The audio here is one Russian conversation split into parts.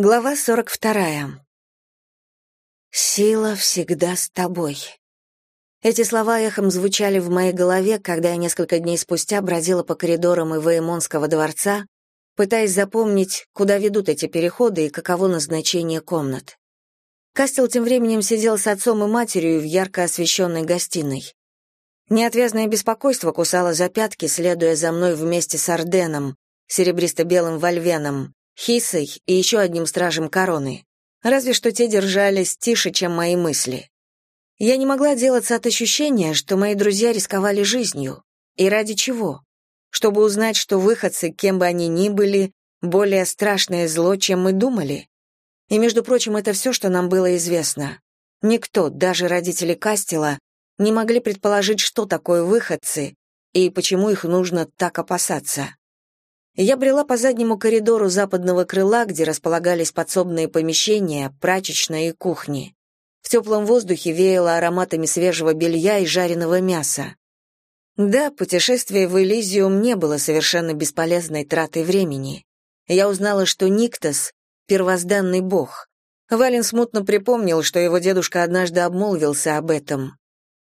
Глава 42. «Сила всегда с тобой». Эти слова эхом звучали в моей голове, когда я несколько дней спустя бродила по коридорам Иваемонского дворца, пытаясь запомнить, куда ведут эти переходы и каково назначение комнат. Кастел тем временем сидел с отцом и матерью в ярко освещенной гостиной. Неотвязное беспокойство кусало за пятки, следуя за мной вместе с Орденом, серебристо-белым вольвеном, Хисой и еще одним стражем короны. Разве что те держались тише, чем мои мысли. Я не могла делаться от ощущения, что мои друзья рисковали жизнью. И ради чего? Чтобы узнать, что выходцы, кем бы они ни были, более страшное зло, чем мы думали. И, между прочим, это все, что нам было известно. Никто, даже родители Кастела, не могли предположить, что такое выходцы и почему их нужно так опасаться. Я брела по заднему коридору западного крыла, где располагались подсобные помещения, прачечная и кухни. В теплом воздухе веяло ароматами свежего белья и жареного мяса. Да, путешествие в Элизиум не было совершенно бесполезной тратой времени. Я узнала, что Никтос — первозданный бог. Вален смутно припомнил, что его дедушка однажды обмолвился об этом.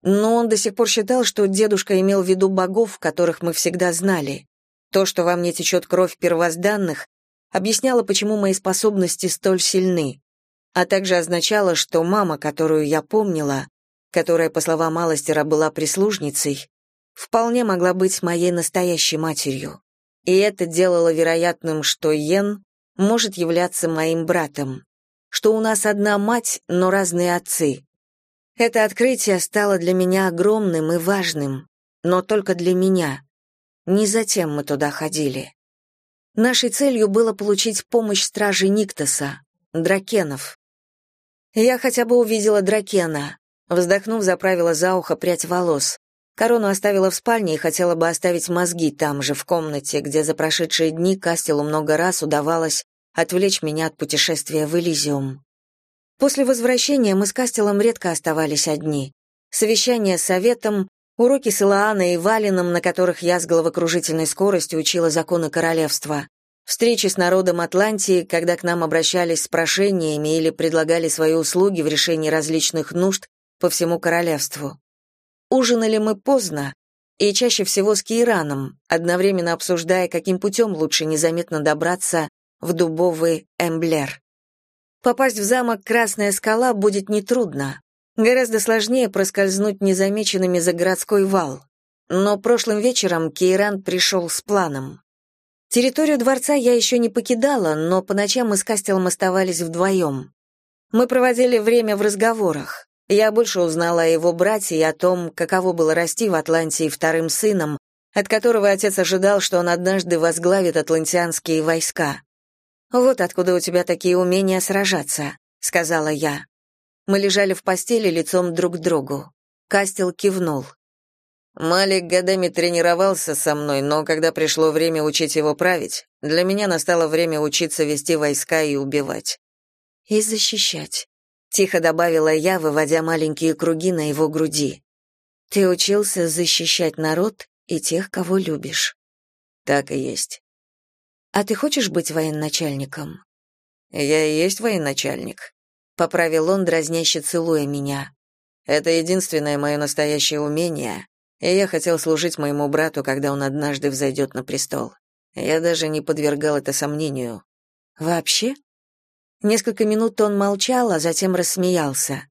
Но он до сих пор считал, что дедушка имел в виду богов, которых мы всегда знали. То, что во мне течет кровь первозданных, объясняло, почему мои способности столь сильны, а также означало, что мама, которую я помнила, которая, по словам Аластера, была прислужницей, вполне могла быть моей настоящей матерью. И это делало вероятным, что Йен может являться моим братом, что у нас одна мать, но разные отцы. Это открытие стало для меня огромным и важным, но только для меня. Не затем мы туда ходили. Нашей целью было получить помощь стражи Никтоса, дракенов. Я хотя бы увидела дракена. Вздохнув, заправила за ухо прядь волос. Корону оставила в спальне и хотела бы оставить мозги там же, в комнате, где за прошедшие дни Кастелу много раз удавалось отвлечь меня от путешествия в Элизиум. После возвращения мы с Кастелом редко оставались одни. Совещание с советом, Уроки с Илааной и Валином, на которых я с головокружительной скоростью учила законы королевства. Встречи с народом Атлантии, когда к нам обращались с прошениями или предлагали свои услуги в решении различных нужд по всему королевству. Ужинали мы поздно, и чаще всего с Кираном, одновременно обсуждая, каким путем лучше незаметно добраться в дубовый Эмблер. Попасть в замок Красная скала будет нетрудно. Гораздо сложнее проскользнуть незамеченными за городской вал. Но прошлым вечером Кейран пришел с планом. Территорию дворца я еще не покидала, но по ночам мы с Кастелом оставались вдвоем. Мы проводили время в разговорах. Я больше узнала о его брате и о том, каково было расти в Атлантии вторым сыном, от которого отец ожидал, что он однажды возглавит атлантианские войска. «Вот откуда у тебя такие умения сражаться», — сказала я. Мы лежали в постели лицом друг к другу. Кастел кивнул. Малик годами тренировался со мной, но когда пришло время учить его править, для меня настало время учиться вести войска и убивать. И защищать, тихо добавила я, выводя маленькие круги на его груди. Ты учился защищать народ и тех, кого любишь. Так и есть. А ты хочешь быть военачальником? Я и есть военачальник поправил он, дразняще целуя меня. Это единственное мое настоящее умение, и я хотел служить моему брату, когда он однажды взойдет на престол. Я даже не подвергал это сомнению. Вообще? Несколько минут он молчал, а затем рассмеялся.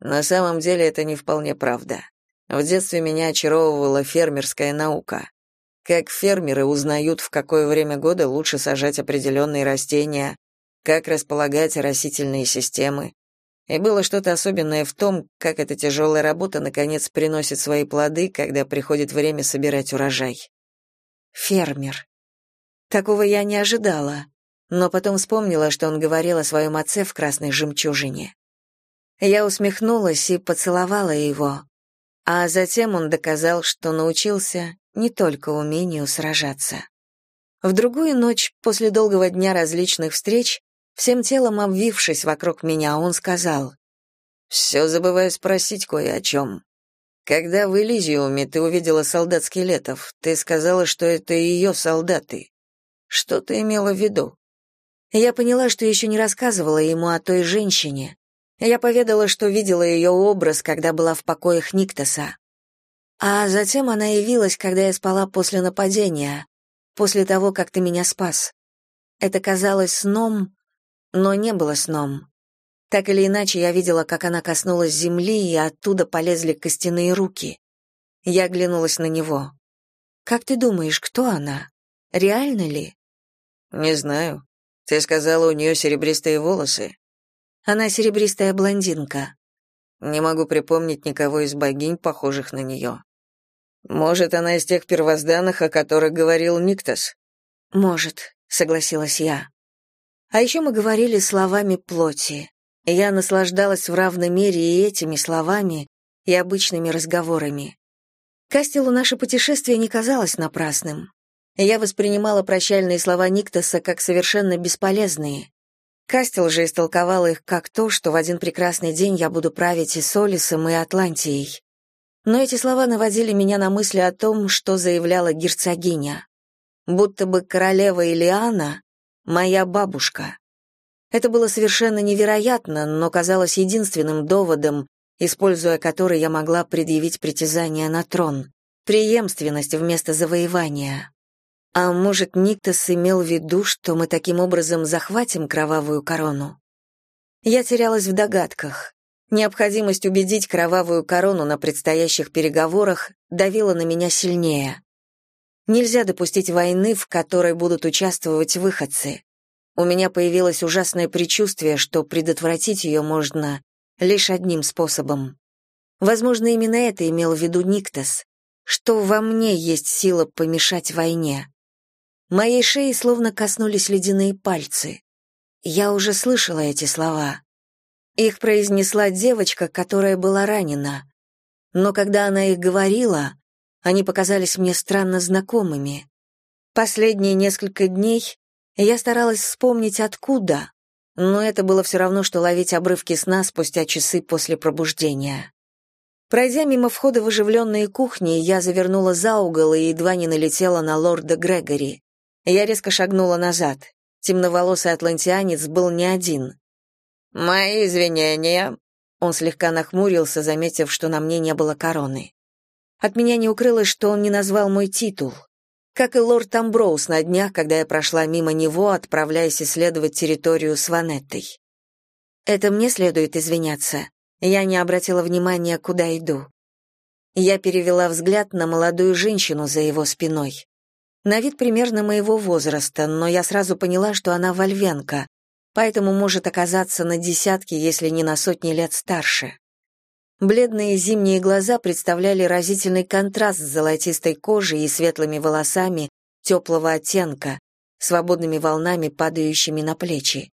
На самом деле это не вполне правда. В детстве меня очаровывала фермерская наука. Как фермеры узнают, в какое время года лучше сажать определенные растения, как располагать растительные системы. И было что-то особенное в том, как эта тяжелая работа наконец приносит свои плоды, когда приходит время собирать урожай. Фермер. Такого я не ожидала, но потом вспомнила, что он говорил о своем отце в красной жемчужине. Я усмехнулась и поцеловала его, а затем он доказал, что научился не только умению сражаться. В другую ночь, после долгого дня различных встреч, Всем телом обвившись вокруг меня, он сказал, «Все забываю спросить кое о чем. Когда в Элизиуме ты увидела солдат скелетов, ты сказала, что это ее солдаты. Что ты имела в виду?» Я поняла, что еще не рассказывала ему о той женщине. Я поведала, что видела ее образ, когда была в покоях Никтоса. А затем она явилась, когда я спала после нападения, после того, как ты меня спас. Это казалось сном, но не было сном. Так или иначе, я видела, как она коснулась земли, и оттуда полезли костяные руки. Я оглянулась на него. «Как ты думаешь, кто она? Реально ли?» «Не знаю. Ты сказала, у нее серебристые волосы». «Она серебристая блондинка». «Не могу припомнить никого из богинь, похожих на нее». «Может, она из тех первозданных, о которых говорил Никтос?» «Может», — согласилась я. А еще мы говорили словами плоти. Я наслаждалась в равной мере и этими словами, и обычными разговорами. Кастелу наше путешествие не казалось напрасным. Я воспринимала прощальные слова Никтоса как совершенно бесполезные. Кастел же истолковал их как то, что в один прекрасный день я буду править и Солисом, и Атлантией. Но эти слова наводили меня на мысли о том, что заявляла герцогиня. Будто бы королева Илиана — моя бабушка. Это было совершенно невероятно, но казалось единственным доводом, используя который я могла предъявить притязание на трон, преемственность вместо завоевания. А может, Никтос имел в виду, что мы таким образом захватим кровавую корону? Я терялась в догадках. Необходимость убедить кровавую корону на предстоящих переговорах давила на меня сильнее. Нельзя допустить войны, в которой будут участвовать выходцы. У меня появилось ужасное предчувствие, что предотвратить ее можно лишь одним способом. Возможно, именно это имел в виду Никтос, что во мне есть сила помешать войне. Моей шеи словно коснулись ледяные пальцы. Я уже слышала эти слова. Их произнесла девочка, которая была ранена. Но когда она их говорила, они показались мне странно знакомыми. Последние несколько дней я старалась вспомнить, откуда, но это было все равно, что ловить обрывки сна спустя часы после пробуждения. Пройдя мимо входа в оживленные кухни, я завернула за угол и едва не налетела на лорда Грегори. Я резко шагнула назад. Темноволосый атлантианец был не один. «Мои извинения». Он слегка нахмурился, заметив, что на мне не было короны. От меня не укрылось, что он не назвал мой титул как и лорд Амброуз на днях, когда я прошла мимо него, отправляясь исследовать территорию с Ванеттой. Это мне следует извиняться. Я не обратила внимания, куда иду. Я перевела взгляд на молодую женщину за его спиной. На вид примерно моего возраста, но я сразу поняла, что она вольвенка, поэтому может оказаться на десятки, если не на сотни лет старше. Бледные зимние глаза представляли разительный контраст с золотистой кожей и светлыми волосами теплого оттенка, свободными волнами, падающими на плечи.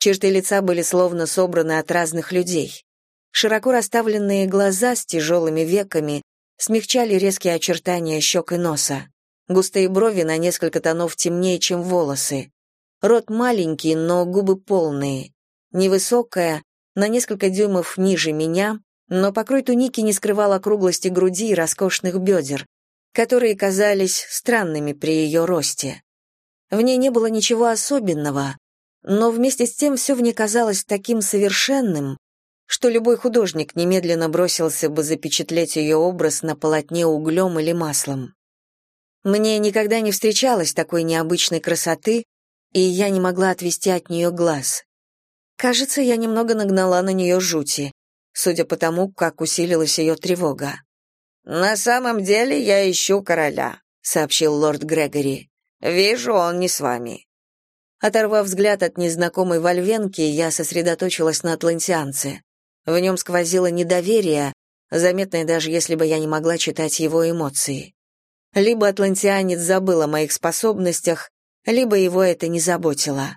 Черты лица были словно собраны от разных людей. Широко расставленные глаза с тяжелыми веками смягчали резкие очертания щек и носа. Густые брови на несколько тонов темнее, чем волосы. Рот маленький, но губы полные. Невысокая, на несколько дюймов ниже меня, но покрой туники не скрывал округлости груди и роскошных бедер, которые казались странными при ее росте. В ней не было ничего особенного, но вместе с тем все в ней казалось таким совершенным, что любой художник немедленно бросился бы запечатлеть ее образ на полотне углем или маслом. Мне никогда не встречалось такой необычной красоты, и я не могла отвести от нее глаз. Кажется, я немного нагнала на нее жути судя по тому, как усилилась ее тревога. «На самом деле я ищу короля», — сообщил лорд Грегори. «Вижу, он не с вами». Оторвав взгляд от незнакомой вольвенки, я сосредоточилась на атлантианце. В нем сквозило недоверие, заметное даже если бы я не могла читать его эмоции. Либо атлантианец забыл о моих способностях, либо его это не заботило.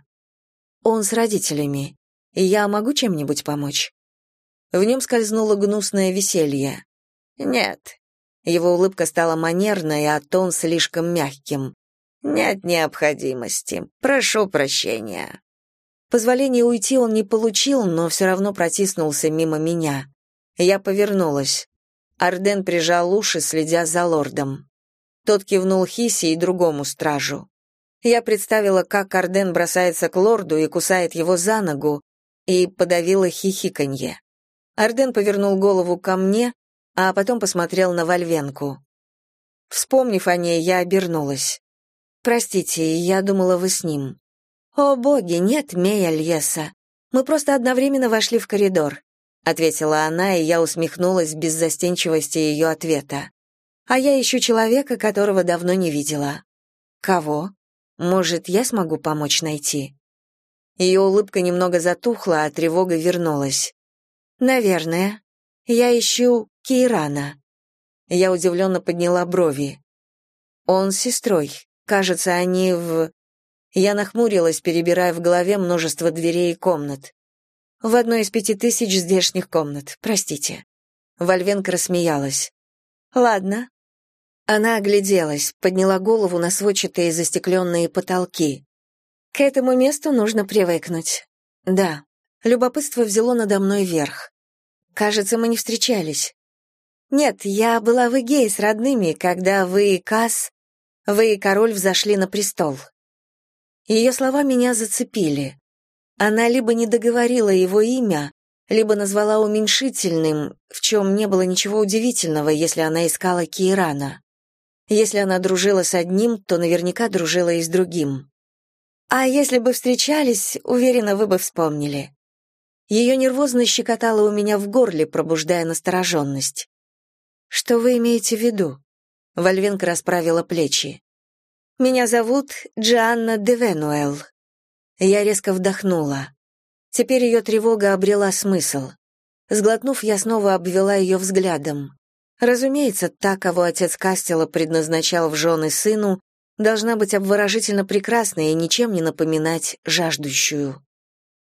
Он с родителями. Я могу чем-нибудь помочь? В нем скользнуло гнусное веселье. «Нет». Его улыбка стала манерной, а тон слишком мягким. «Нет необходимости. Прошу прощения». Позволения уйти он не получил, но все равно протиснулся мимо меня. Я повернулась. Арден прижал уши, следя за лордом. Тот кивнул Хиси и другому стражу. Я представила, как Арден бросается к лорду и кусает его за ногу, и подавила хихиканье. Арден повернул голову ко мне, а потом посмотрел на Вальвенку. Вспомнив о ней, я обернулась. «Простите, я думала, вы с ним». «О, боги, нет, Мея Льеса. Мы просто одновременно вошли в коридор», — ответила она, и я усмехнулась без застенчивости ее ответа. «А я ищу человека, которого давно не видела». «Кого?» Может, я смогу помочь найти?» Ее улыбка немного затухла, а тревога вернулась. «Наверное. Я ищу Кейрана». Я удивленно подняла брови. «Он с сестрой. Кажется, они в...» Я нахмурилась, перебирая в голове множество дверей и комнат. «В одной из пяти тысяч здешних комнат, простите». Вольвенка рассмеялась. «Ладно, она огляделась, подняла голову на сводчатые застекленные потолки. К этому месту нужно привыкнуть. Да, любопытство взяло надо мной верх. Кажется, мы не встречались. Нет, я была в Игее с родными, когда вы и Кас, вы и король взошли на престол. Ее слова меня зацепили. Она либо не договорила его имя, либо назвала уменьшительным, в чем не было ничего удивительного, если она искала Кирана. Если она дружила с одним, то наверняка дружила и с другим. А если бы встречались, уверена, вы бы вспомнили. Ее нервозность щекотала у меня в горле, пробуждая настороженность. «Что вы имеете в виду?» Вольвенка расправила плечи. «Меня зовут Джанна Девенуэл». Я резко вдохнула. Теперь ее тревога обрела смысл. Сглотнув, я снова обвела ее взглядом. Разумеется, та, кого отец Кастела предназначал в жены сыну, должна быть обворожительно прекрасной и ничем не напоминать жаждущую.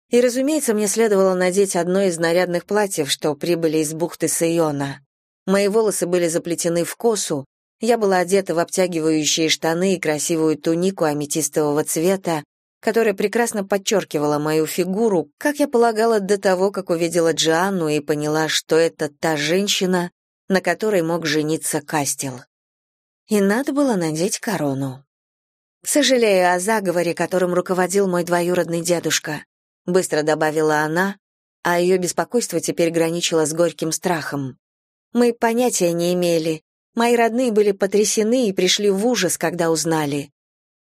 И, разумеется, мне следовало надеть одно из нарядных платьев, что прибыли из бухты Сайона. Мои волосы были заплетены в косу, я была одета в обтягивающие штаны и красивую тунику аметистового цвета, которая прекрасно подчеркивала мою фигуру, как я полагала до того, как увидела Джианну и поняла, что это та женщина, на которой мог жениться Кастел. И надо было надеть корону. «Сожалею о заговоре, которым руководил мой двоюродный дедушка», быстро добавила она, а ее беспокойство теперь граничило с горьким страхом. «Мы понятия не имели. Мои родные были потрясены и пришли в ужас, когда узнали».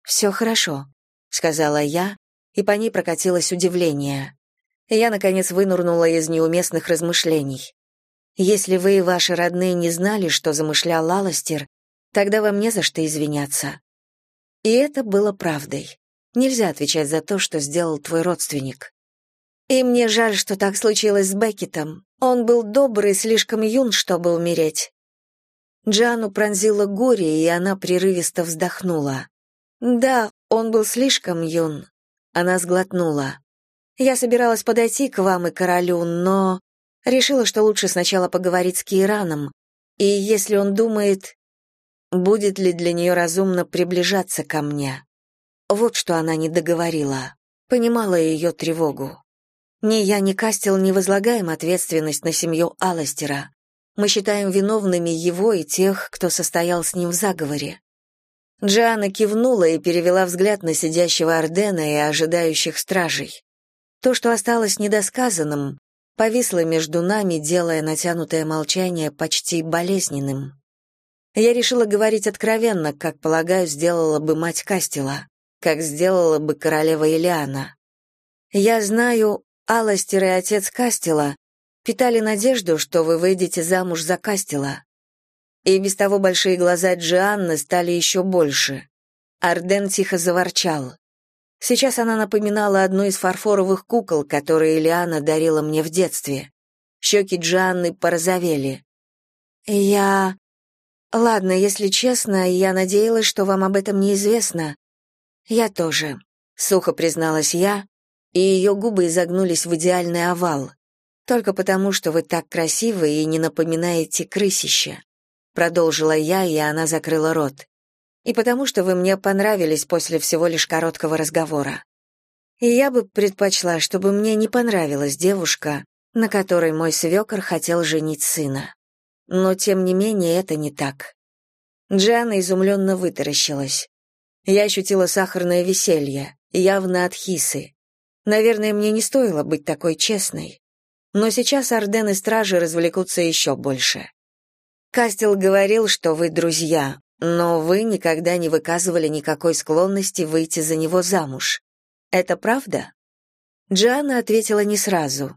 «Все хорошо», — сказала я, и по ней прокатилось удивление. Я, наконец, вынурнула из неуместных размышлений. Если вы и ваши родные не знали, что замышлял Аластер, тогда вам не за что извиняться. И это было правдой. Нельзя отвечать за то, что сделал твой родственник. И мне жаль, что так случилось с Беккетом. Он был добрый и слишком юн, чтобы умереть. Джану пронзило горе, и она прерывисто вздохнула. Да, он был слишком юн. Она сглотнула. Я собиралась подойти к вам и королю, но Решила, что лучше сначала поговорить с Кираном, и если он думает, будет ли для нее разумно приближаться ко мне. Вот что она не договорила. Понимала ее тревогу. Ни я, ни Кастел не возлагаем ответственность на семью Аластера. Мы считаем виновными его и тех, кто состоял с ним в заговоре. Джиана кивнула и перевела взгляд на сидящего Ордена и ожидающих стражей. То, что осталось недосказанным, повисла между нами, делая натянутое молчание почти болезненным. Я решила говорить откровенно, как, полагаю, сделала бы мать Кастела, как сделала бы королева Илиана. Я знаю, Аластер и отец Кастела питали надежду, что вы выйдете замуж за Кастела. И без того большие глаза Джианны стали еще больше. Арден тихо заворчал. Сейчас она напоминала одну из фарфоровых кукол, которые Лиана дарила мне в детстве. Щеки Джанны порозовели. «Я... Ладно, если честно, я надеялась, что вам об этом неизвестно. Я тоже», — сухо призналась я, и ее губы изогнулись в идеальный овал. «Только потому, что вы так красивы и не напоминаете крысище», — продолжила я, и она закрыла рот и потому что вы мне понравились после всего лишь короткого разговора. И я бы предпочла, чтобы мне не понравилась девушка, на которой мой свекор хотел женить сына. Но, тем не менее, это не так. Джиана изумленно вытаращилась. Я ощутила сахарное веселье, явно от хисы. Наверное, мне не стоило быть такой честной. Но сейчас Арден и стражи развлекутся еще больше. Кастел говорил, что вы друзья, но вы никогда не выказывали никакой склонности выйти за него замуж. Это правда? Джианна ответила не сразу.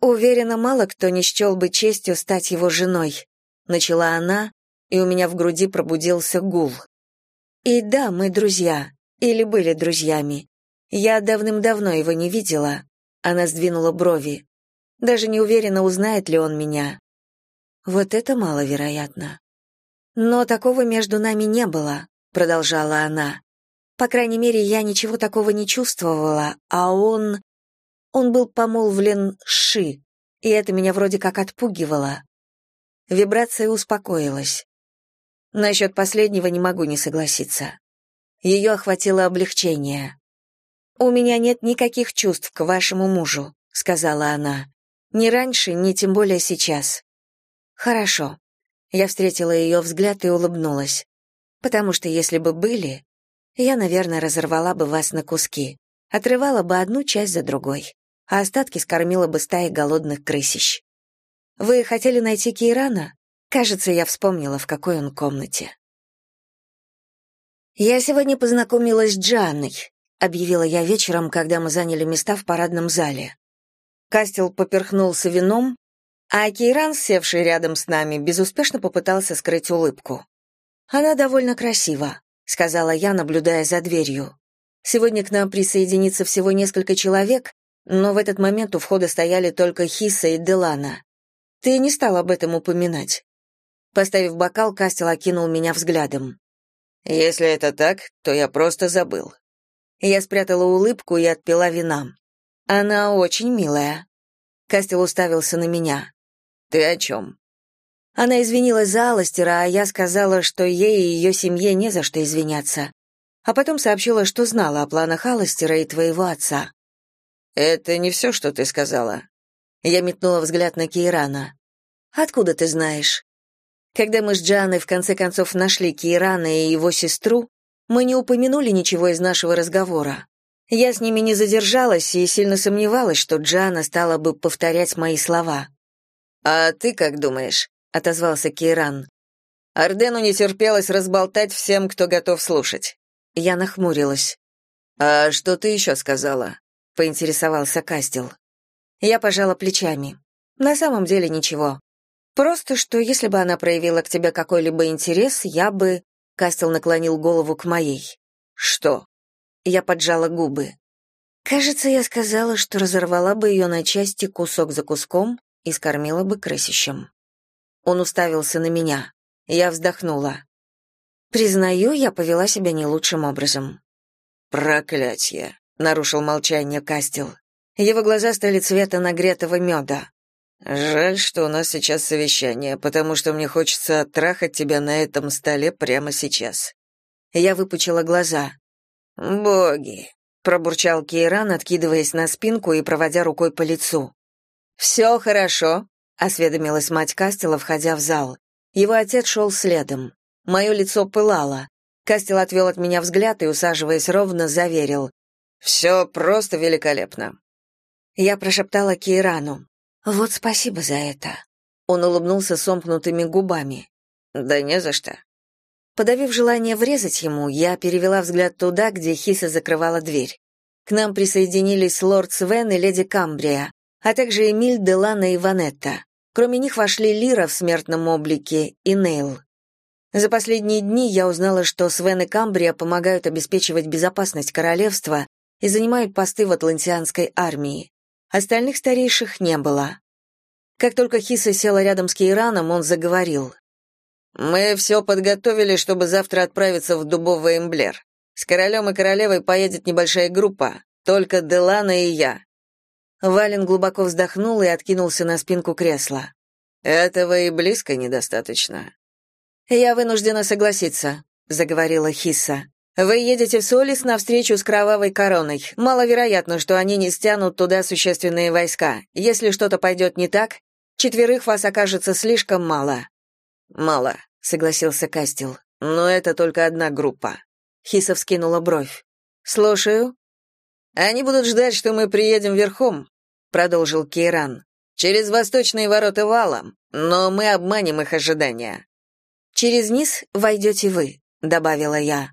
Уверена, мало кто не счел бы честью стать его женой. Начала она, и у меня в груди пробудился гул. И да, мы друзья, или были друзьями. Я давным-давно его не видела. Она сдвинула брови. Даже не уверена, узнает ли он меня. Вот это маловероятно. Но такого между нами не было, продолжала она. По крайней мере, я ничего такого не чувствовала, а он... Он был помолвлен Ши, и это меня вроде как отпугивало. Вибрация успокоилась. Насчет последнего не могу не согласиться. Ее охватило облегчение. «У меня нет никаких чувств к вашему мужу», — сказала она. «Ни раньше, ни тем более сейчас». «Хорошо». Я встретила ее взгляд и улыбнулась. «Потому что если бы были, я, наверное, разорвала бы вас на куски, отрывала бы одну часть за другой, а остатки скормила бы стаи голодных крысищ. Вы хотели найти Кейрана? Кажется, я вспомнила, в какой он комнате. «Я сегодня познакомилась с Джанной», — объявила я вечером, когда мы заняли места в парадном зале. Кастел поперхнулся вином, а Кейран, севший рядом с нами, безуспешно попытался скрыть улыбку. «Она довольно красива», — сказала я, наблюдая за дверью. «Сегодня к нам присоединится всего несколько человек, но в этот момент у входа стояли только Хиса и Делана. Ты не стал об этом упоминать. Поставив бокал, Кастел окинул меня взглядом. «Если это так, то я просто забыл». Я спрятала улыбку и отпила вина. «Она очень милая». Кастел уставился на меня. «Ты о чем?» Она извинилась за Аластера, а я сказала, что ей и ее семье не за что извиняться. А потом сообщила, что знала о планах Аластера и твоего отца. «Это не все, что ты сказала». Я метнула взгляд на Кейрана. «Откуда ты знаешь?» Когда мы с Джаной в конце концов нашли Кирана и его сестру, мы не упомянули ничего из нашего разговора. Я с ними не задержалась и сильно сомневалась, что Джана стала бы повторять мои слова. «А ты как думаешь?» — отозвался Киран. Ардену не терпелось разболтать всем, кто готов слушать. Я нахмурилась. «А что ты еще сказала?» — поинтересовался Кастел. Я пожала плечами. На самом деле ничего. Просто, что если бы она проявила к тебе какой-либо интерес, я бы...» Кастел наклонил голову к моей. «Что?» Я поджала губы. Кажется, я сказала, что разорвала бы ее на части кусок за куском и скормила бы крысищем. Он уставился на меня. Я вздохнула. Признаю, я повела себя не лучшим образом. «Проклятье!» — нарушил молчание Кастел. Его глаза стали цвета нагретого меда. Жаль, что у нас сейчас совещание, потому что мне хочется трахать тебя на этом столе прямо сейчас. Я выпучила глаза. Боги, пробурчал Кейран, откидываясь на спинку и проводя рукой по лицу. «Все хорошо, осведомилась мать Кастела, входя в зал. Его отец шел следом. Мое лицо пылало. Кастел отвел от меня взгляд и, усаживаясь ровно, заверил: «Все просто великолепно». Я прошептала Кейрану: вот спасибо за это. Он улыбнулся сомкнутыми губами. Да не за что. Подавив желание врезать ему, я перевела взгляд туда, где Хиса закрывала дверь. К нам присоединились лорд Свен и леди Камбрия, а также Эмиль, Делана и Ванетта. Кроме них вошли Лира в смертном облике и Нейл. За последние дни я узнала, что Свен и Камбрия помогают обеспечивать безопасность королевства и занимают посты в Атлантианской армии. Остальных старейших не было. Как только Хиса села рядом с Кейраном, он заговорил. «Мы все подготовили, чтобы завтра отправиться в Дубовый Эмблер. С королем и королевой поедет небольшая группа, только Делана и я». Вален глубоко вздохнул и откинулся на спинку кресла. «Этого и близко недостаточно». «Я вынуждена согласиться», — заговорила Хиса. Вы едете в Солис на встречу с Кровавой Короной. Маловероятно, что они не стянут туда существенные войска. Если что-то пойдет не так, четверых вас окажется слишком мало». «Мало», — согласился Кастел. «Но это только одна группа». Хиса вскинула бровь. «Слушаю». «Они будут ждать, что мы приедем верхом», — продолжил Кейран. «Через восточные ворота вала, но мы обманем их ожидания». «Через низ войдете вы», — добавила я.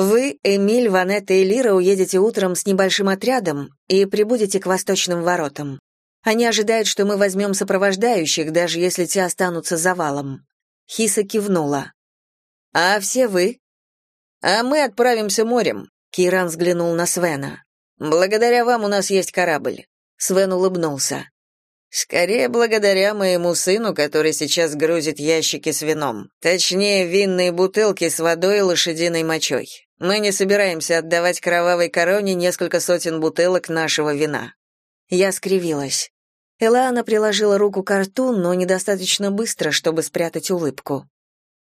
«Вы, Эмиль, Ванетта и Лира уедете утром с небольшим отрядом и прибудете к восточным воротам. Они ожидают, что мы возьмем сопровождающих, даже если те останутся завалом». Хиса кивнула. «А все вы?» «А мы отправимся морем», — Киран взглянул на Свена. «Благодаря вам у нас есть корабль». Свен улыбнулся. «Скорее благодаря моему сыну, который сейчас грузит ящики с вином. Точнее, винные бутылки с водой и лошадиной мочой. Мы не собираемся отдавать кровавой короне несколько сотен бутылок нашего вина». Я скривилась. Элана приложила руку к рту, но недостаточно быстро, чтобы спрятать улыбку.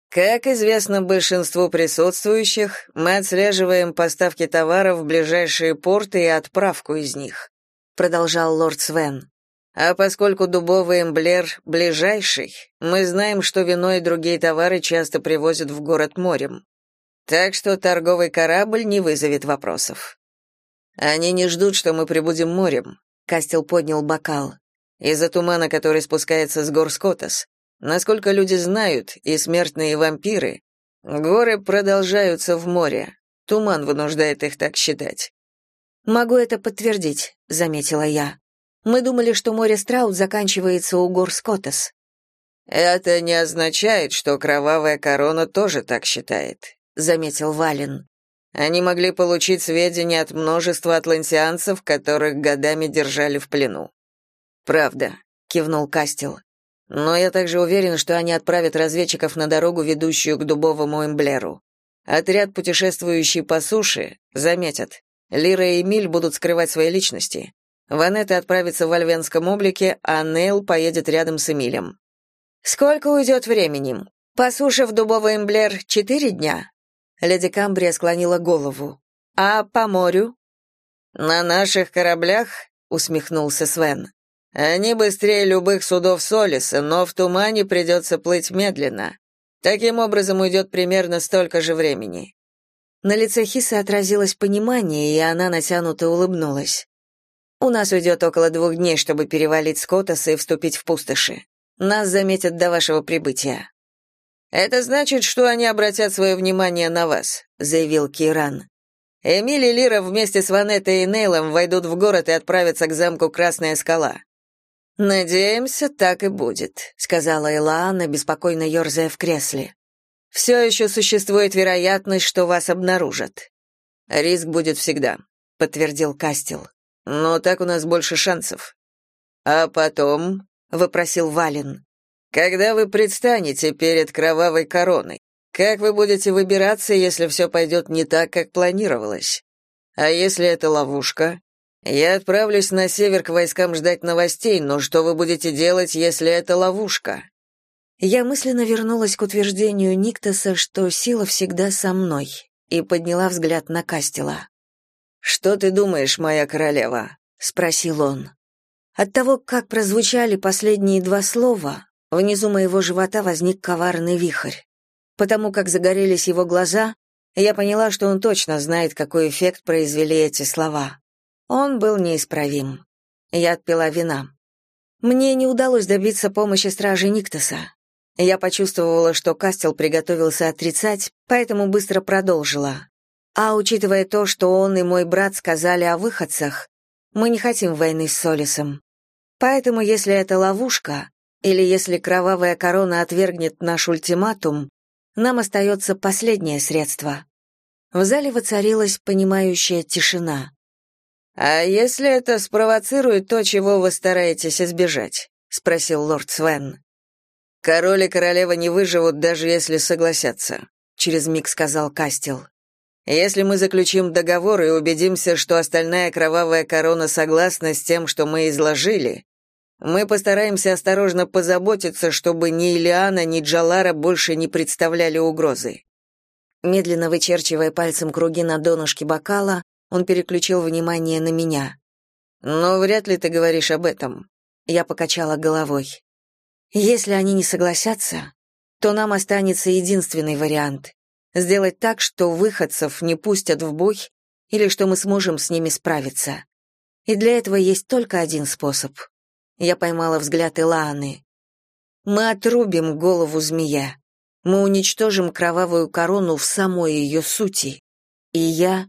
Как известно большинству присутствующих, мы отслеживаем поставки товаров в ближайшие порты и отправку из них, продолжал лорд Свен. А поскольку дубовый эмблер ближайший, мы знаем, что вино и другие товары часто привозят в город морем. Так что торговый корабль не вызовет вопросов. Они не ждут, что мы прибудем морем. Кастел поднял бокал. Из-за тумана, который спускается с гор Скотас. Насколько люди знают, и смертные вампиры, горы продолжаются в море. Туман вынуждает их так считать. Могу это подтвердить, заметила я. Мы думали, что море Страут заканчивается у гор Скотас. Это не означает, что кровавая корона тоже так считает, заметил Вален. Они могли получить сведения от множества атлантианцев, которых годами держали в плену. Правда, кивнул Кастел. Но я также уверен, что они отправят разведчиков на дорогу, ведущую к дубовому эмблеру. Отряд, путешествующий по суше, заметят. Лира и Эмиль будут скрывать свои личности. Ванетта отправится в альвенском облике, а Нейл поедет рядом с Эмилем. Сколько уйдет времени? По суше в дубовый эмблер четыре дня? Леди Камбрия склонила голову. А по морю? На наших кораблях, усмехнулся Свен. Они быстрее любых судов Солиса, но в тумане придется плыть медленно. Таким образом уйдет примерно столько же времени. На лице Хисы отразилось понимание, и она натянуто улыбнулась. У нас уйдет около двух дней, чтобы перевалить с и вступить в пустоши. Нас заметят до вашего прибытия. Это значит, что они обратят свое внимание на вас, заявил Киран. Эмили и Лира вместе с Ванеттой и Нейлом войдут в город и отправятся к замку Красная скала. «Надеемся, так и будет», — сказала Элаана, беспокойно ерзая в кресле. «Все еще существует вероятность, что вас обнаружат». «Риск будет всегда», — подтвердил Кастел. «Но так у нас больше шансов». «А потом», — вопросил Вален, «когда вы предстанете перед кровавой короной, как вы будете выбираться, если все пойдет не так, как планировалось? А если это ловушка?» Я отправлюсь на север к войскам ждать новостей, но что вы будете делать, если это ловушка? Я мысленно вернулась к утверждению Никтоса, что сила всегда со мной, и подняла взгляд на Кастела. Что ты думаешь, моя королева? спросил он. От того, как прозвучали последние два слова, внизу моего живота возник коварный вихрь. Потому как загорелись его глаза, я поняла, что он точно знает, какой эффект произвели эти слова. Он был неисправим. Я отпила вина. Мне не удалось добиться помощи стражи Никтоса. Я почувствовала, что Кастел приготовился отрицать, поэтому быстро продолжила. А учитывая то, что он и мой брат сказали о выходцах, мы не хотим войны с Солисом. Поэтому, если это ловушка, или если кровавая корона отвергнет наш ультиматум, нам остается последнее средство. В зале воцарилась понимающая тишина. «А если это спровоцирует то, чего вы стараетесь избежать?» — спросил лорд Свен. «Король и королева не выживут, даже если согласятся», — через миг сказал Кастел. «Если мы заключим договор и убедимся, что остальная кровавая корона согласна с тем, что мы изложили, мы постараемся осторожно позаботиться, чтобы ни Илиана, ни Джалара больше не представляли угрозы». Медленно вычерчивая пальцем круги на донышке бокала, он переключил внимание на меня. «Но вряд ли ты говоришь об этом». Я покачала головой. «Если они не согласятся, то нам останется единственный вариант Сделать так, что выходцев не пустят в бой или что мы сможем с ними справиться. И для этого есть только один способ. Я поймала взгляд Илааны. Мы отрубим голову змея. Мы уничтожим кровавую корону в самой ее сути. И я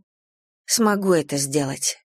смогу это сделать.